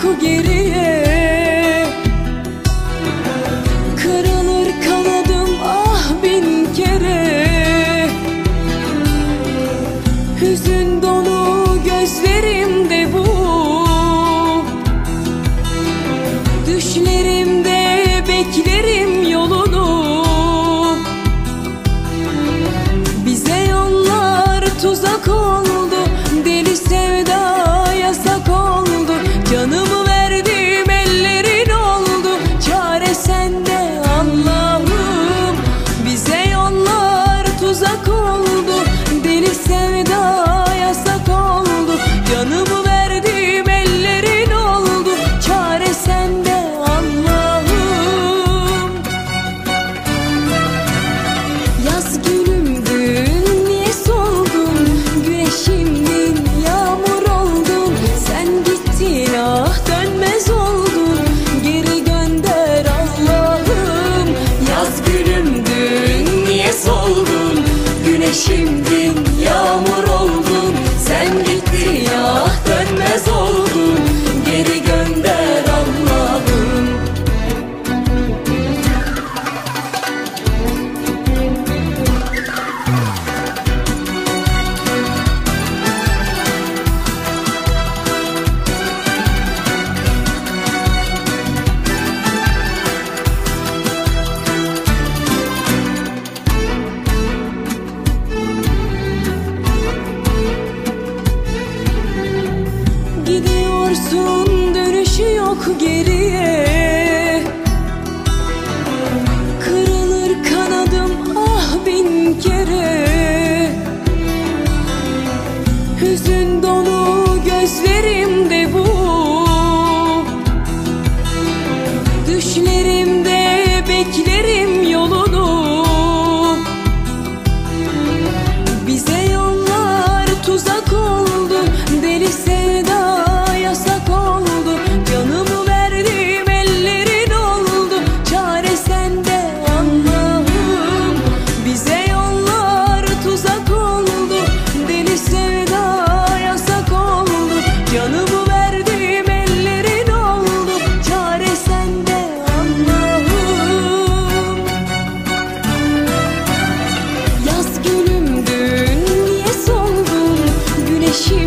çok geriye. Kırılır kanadım ah bin kere. Hüzün dolu gözlerimde bu. Düşlerimde beklerim yolunu. Bize yollar tuzak olur. şimdi yağmur oldu. yok geriye. Kırılır kanadım ah bin kere. Hüzün dolu gözlerim wish you